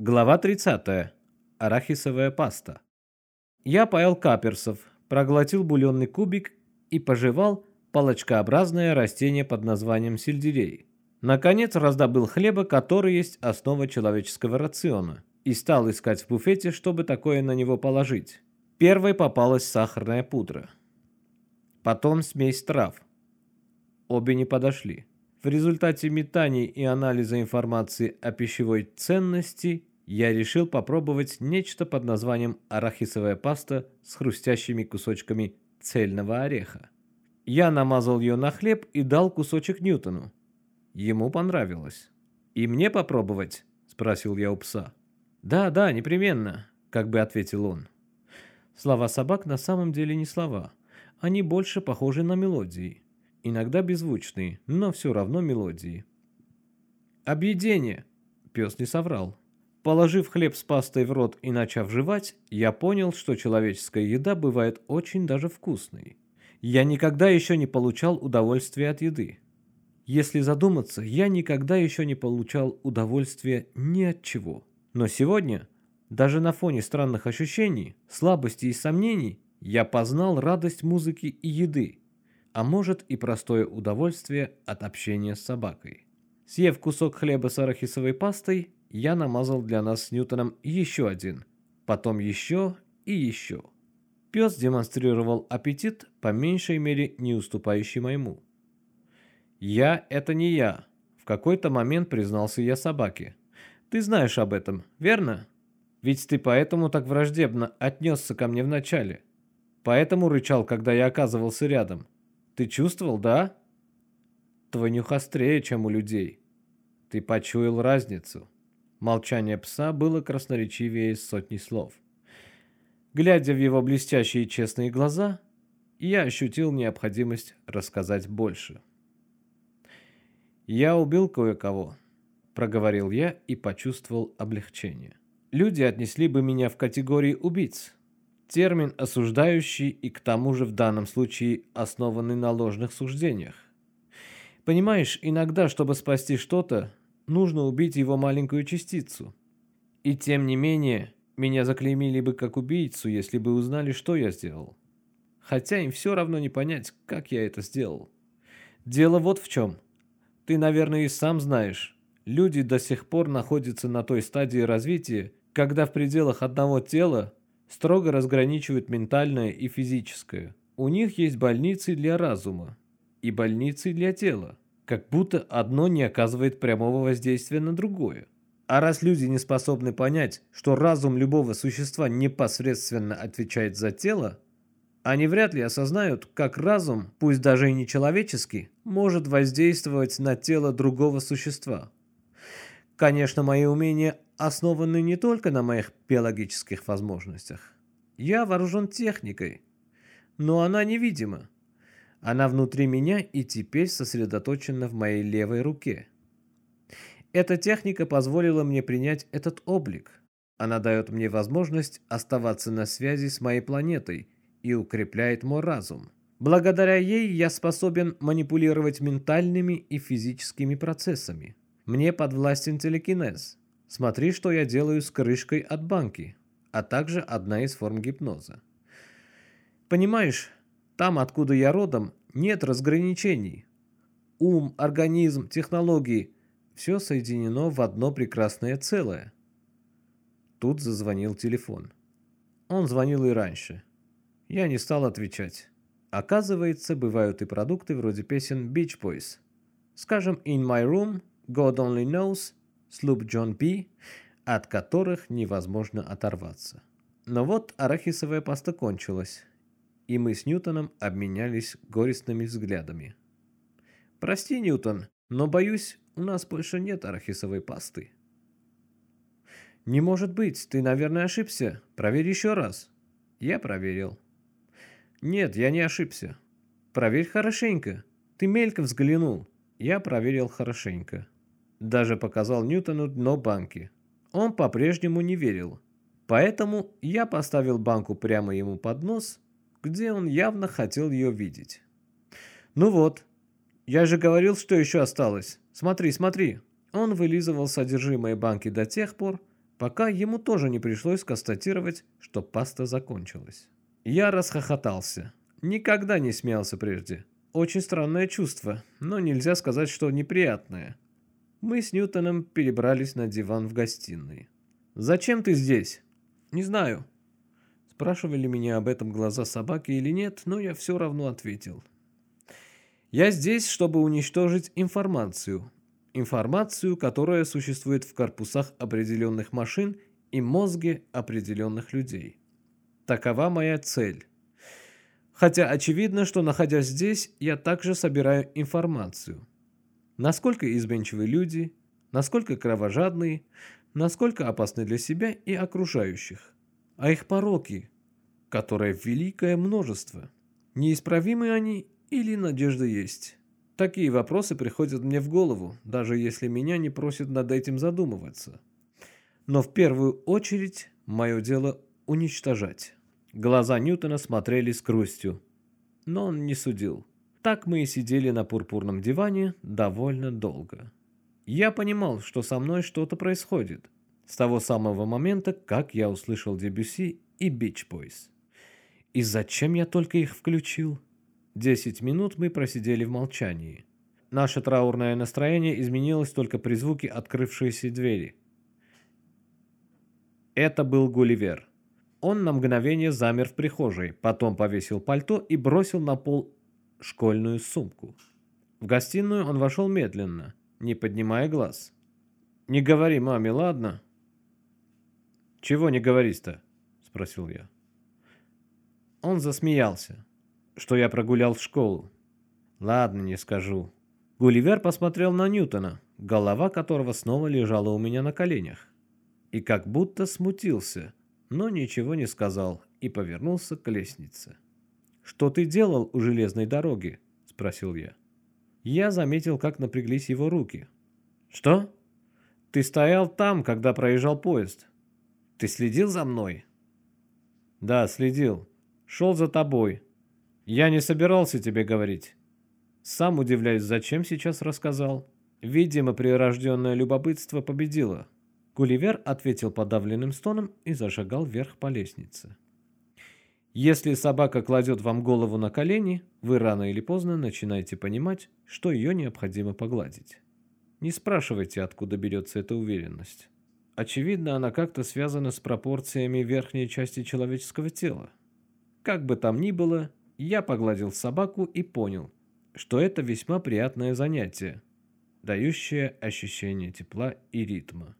Глава 30. Арахисовая паста. Я поел каперсов, проглотил бульонный кубик и пожевал палочкообразное растение под названием сельдерей. Наконец раздобыл хлеба, который есть основа человеческого рациона, и стал искать в буфете, чтобы такое на него положить. Первой попалась сахарная пудра. Потом смесь трав. Обе не подошли. В результате метаний и анализа информации о пищевой ценности я решил попробовать нечто под названием арахисовая паста с хрустящими кусочками цельного ореха. Я намазал ее на хлеб и дал кусочек Ньютону. Ему понравилось. «И мне попробовать?» – спросил я у пса. «Да, да, непременно», – как бы ответил он. Слова собак на самом деле не слова. Они больше похожи на мелодии. Иногда беззвучные, но все равно мелодии. «Объедение!» – пес не соврал. Положив хлеб с пастой в рот и начав жевать, я понял, что человеческая еда бывает очень даже вкусной. Я никогда еще не получал удовольствия от еды. Если задуматься, я никогда еще не получал удовольствия ни от чего. Но сегодня, даже на фоне странных ощущений, слабости и сомнений, я познал радость музыки и еды, а может и простое удовольствие от общения с собакой. Съев кусок хлеба с арахисовой пастой, я намазал для нас с Ньютоном еще один, потом еще и еще. Пес демонстрировал аппетит, по меньшей мере не уступающий моему. «Я – это не я», – в какой-то момент признался я собаке. «Ты знаешь об этом, верно? Ведь ты поэтому так враждебно отнесся ко мне вначале. Поэтому рычал, когда я оказывался рядом. Ты чувствовал, да? Твой нюх острее, чем у людей. Ты почуял разницу». Молчание пса было красноречивее сотни слов. Глядя в его блестящие честные глаза, я ощутил необходимость рассказать больше. «Я убил кое-кого», — проговорил я и почувствовал облегчение. «Люди отнесли бы меня в категории убийц. Термин осуждающий и к тому же в данном случае основанный на ложных суждениях. Понимаешь, иногда, чтобы спасти что-то, нужно убить его маленькую частицу. И тем не менее, меня заклеймили бы как убийцу, если бы узнали, что я сделал. Хотя им все равно не понять, как я это сделал. Дело вот в чем. Ты, наверное, и сам знаешь. Люди до сих пор находятся на той стадии развития, когда в пределах одного тела строго разграничивают ментальное и физическое. У них есть больницы для разума и больницы для тела как будто одно не оказывает прямого воздействия на другое. А раз люди не способны понять, что разум любого существа непосредственно отвечает за тело, они вряд ли осознают, как разум, пусть даже и не человеческий, может воздействовать на тело другого существа. Конечно, мои умения основаны не только на моих биологических возможностях. Я вооружен техникой, но она невидима. Она внутри меня и теперь сосредоточена в моей левой руке. Эта техника позволила мне принять этот облик. Она дает мне возможность оставаться на связи с моей планетой и укрепляет мой разум. Благодаря ей я способен манипулировать ментальными и физическими процессами. Мне подвластен телекинез. Смотри, что я делаю с крышкой от банки, а также одна из форм гипноза. Понимаешь, там, откуда я родом, нет разграничений. Ум, организм, технологии – все соединено в одно прекрасное целое. Тут зазвонил телефон. Он звонил и раньше. Я не стал отвечать. Оказывается, бывают и продукты вроде песен Beach Boys. Скажем, In My Room, God Only Knows, Sloop John P., от которых невозможно оторваться. Но вот арахисовая паста кончилась и мы с Ньютоном обменялись горестными взглядами. «Прости, Ньютон, но, боюсь, у нас больше нет арахисовой пасты». «Не может быть, ты, наверное, ошибся. Проверь еще раз». Я проверил. «Нет, я не ошибся. Проверь хорошенько. Ты мельком взглянул». Я проверил хорошенько. Даже показал Ньютону дно банки. Он по-прежнему не верил. Поэтому я поставил банку прямо ему под нос где он явно хотел ее видеть. «Ну вот, я же говорил, что еще осталось. Смотри, смотри». Он вылизывал содержимое банки до тех пор, пока ему тоже не пришлось констатировать, что паста закончилась. Я расхохотался. Никогда не смеялся прежде. Очень странное чувство, но нельзя сказать, что неприятное. Мы с Ньютоном перебрались на диван в гостиной. «Зачем ты здесь?» «Не знаю». Спрашивали меня об этом глаза собаки или нет, но я все равно ответил. «Я здесь, чтобы уничтожить информацию. Информацию, которая существует в корпусах определенных машин и мозге определенных людей. Такова моя цель. Хотя очевидно, что находясь здесь, я также собираю информацию. Насколько изменчивы люди, насколько кровожадные, насколько опасны для себя и окружающих. А их пороки, которые великое множество. Неисправимы они или надежда есть? Такие вопросы приходят мне в голову, даже если меня не просят над этим задумываться. Но в первую очередь мое дело уничтожать. Глаза Ньютона смотрели с грустью, но он не судил. Так мы и сидели на пурпурном диване довольно долго. Я понимал, что со мной что-то происходит. С того самого момента, как я услышал Дебюси и Бич Бойс. И зачем я только их включил? Десять минут мы просидели в молчании. Наше траурное настроение изменилось только при звуке открывшейся двери. Это был Гулливер. Он на мгновение замер в прихожей, потом повесил пальто и бросил на пол школьную сумку. В гостиную он вошел медленно, не поднимая глаз. «Не говори маме, ладно?» «Чего не говорить-то?» – спросил я. Он засмеялся, что я прогулял в школу. «Ладно, не скажу». Гулливер посмотрел на Ньютона, голова которого снова лежала у меня на коленях, и как будто смутился – но ничего не сказал и повернулся к лестнице. «Что ты делал у железной дороги?» – спросил я. Я заметил, как напряглись его руки. «Что? Ты стоял там, когда проезжал поезд. Ты следил за мной?» «Да, следил. Шел за тобой. Я не собирался тебе говорить. Сам удивляюсь, зачем сейчас рассказал. Видимо, прирожденное любопытство победило». Гулливер ответил подавленным стоном и зашагал вверх по лестнице. Если собака кладет вам голову на колени, вы рано или поздно начинаете понимать, что ее необходимо погладить. Не спрашивайте, откуда берется эта уверенность. Очевидно, она как-то связана с пропорциями верхней части человеческого тела. Как бы там ни было, я погладил собаку и понял, что это весьма приятное занятие, дающее ощущение тепла и ритма.